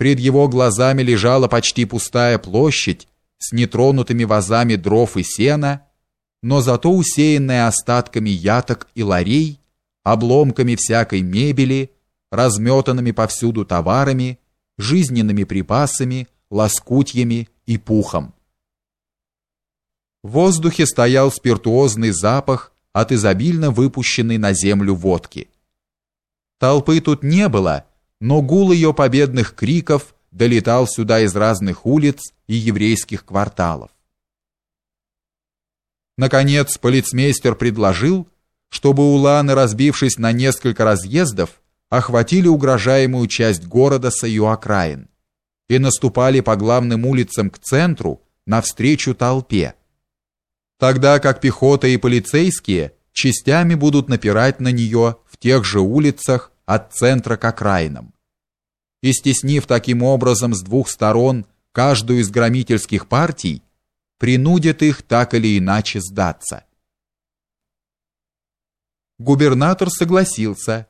Пред его глазами лежала почти пустая площадь с нетронутыми вазами дров и сена, но зато усеянная остатками яток и ларей, обломками всякой мебели, разметанными повсюду товарами, жизненными припасами, лоскутьями и пухом. В воздухе стоял спиртуозный запах от изобильно выпущенной на землю водки. Толпы тут не было, но гул ее победных криков долетал сюда из разных улиц и еврейских кварталов. Наконец, полицмейстер предложил, чтобы уланы, разбившись на несколько разъездов, охватили угрожаемую часть города с ее окраин и наступали по главным улицам к центру навстречу толпе, тогда как пехота и полицейские частями будут напирать на нее в тех же улицах от центра к окраинам. И стеснив таким образом с двух сторон каждую из громительских партий, принудят их так или иначе сдаться. Губернатор согласился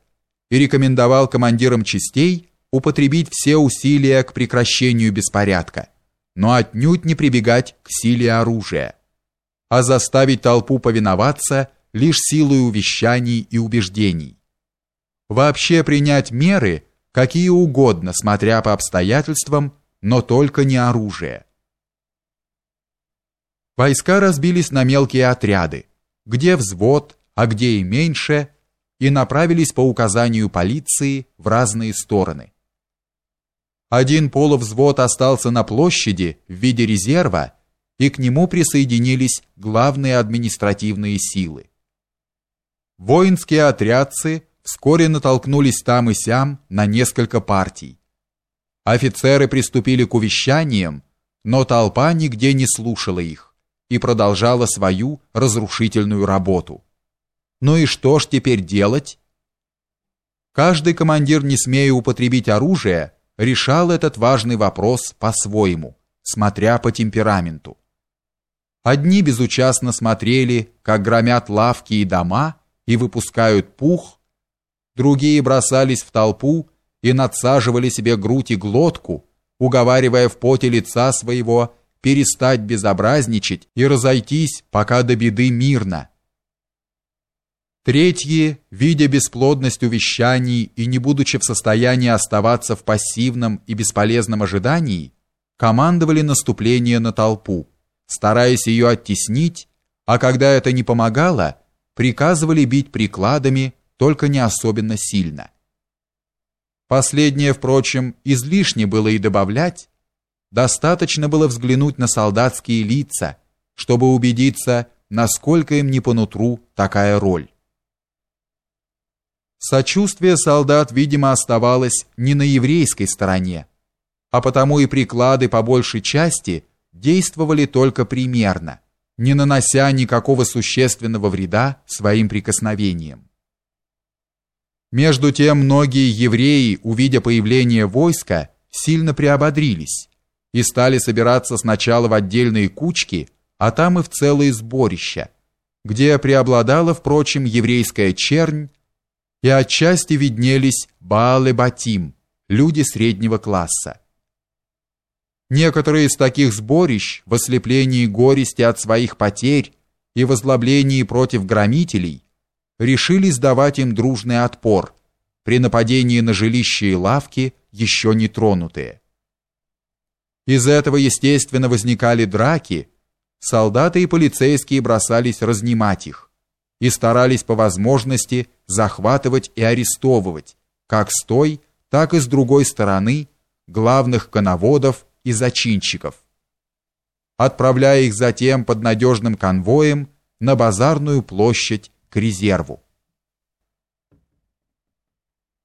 и рекомендовал командирам частей употребить все усилия к прекращению беспорядка, но отнюдь не прибегать к силе оружия а заставить толпу повиноваться лишь силой увещаний и убеждений. Вообще принять меры, какие угодно, смотря по обстоятельствам, но только не оружие. Войска разбились на мелкие отряды, где взвод, а где и меньше, и направились по указанию полиции в разные стороны. Один полувзвод остался на площади в виде резерва, и к нему присоединились главные административные силы. Воинские отрядцы вскоре натолкнулись там и сям на несколько партий. Офицеры приступили к увещаниям, но толпа нигде не слушала их и продолжала свою разрушительную работу. Ну и что ж теперь делать? Каждый командир, не смея употребить оружие, решал этот важный вопрос по-своему, смотря по темпераменту. Одни безучастно смотрели, как громят лавки и дома и выпускают пух, другие бросались в толпу и надсаживали себе грудь и глотку, уговаривая в поте лица своего перестать безобразничать и разойтись, пока до беды мирно. Третьи, видя бесплодность увещаний и не будучи в состоянии оставаться в пассивном и бесполезном ожидании, командовали наступление на толпу стараясь ее оттеснить, а когда это не помогало, приказывали бить прикладами, только не особенно сильно. Последнее, впрочем, излишне было и добавлять, достаточно было взглянуть на солдатские лица, чтобы убедиться, насколько им не по нутру такая роль. Сочувствие солдат, видимо, оставалось не на еврейской стороне, а потому и приклады по большей части – действовали только примерно, не нанося никакого существенного вреда своим прикосновением. Между тем многие евреи, увидя появление войска, сильно приободрились и стали собираться сначала в отдельные кучки, а там и в целые сборища, где преобладала, впрочем, еврейская чернь, и отчасти виднелись Баалы-Батим, люди среднего класса. Некоторые из таких сборищ в ослеплении горести от своих потерь и возлоблении против громителей решили сдавать им дружный отпор при нападении на жилища и лавки, еще не тронутые. Из этого, естественно, возникали драки, солдаты и полицейские бросались разнимать их и старались по возможности захватывать и арестовывать, как с той, так и с другой стороны, главных коноводов и зачинщиков, отправляя их затем под надежным конвоем на базарную площадь к резерву.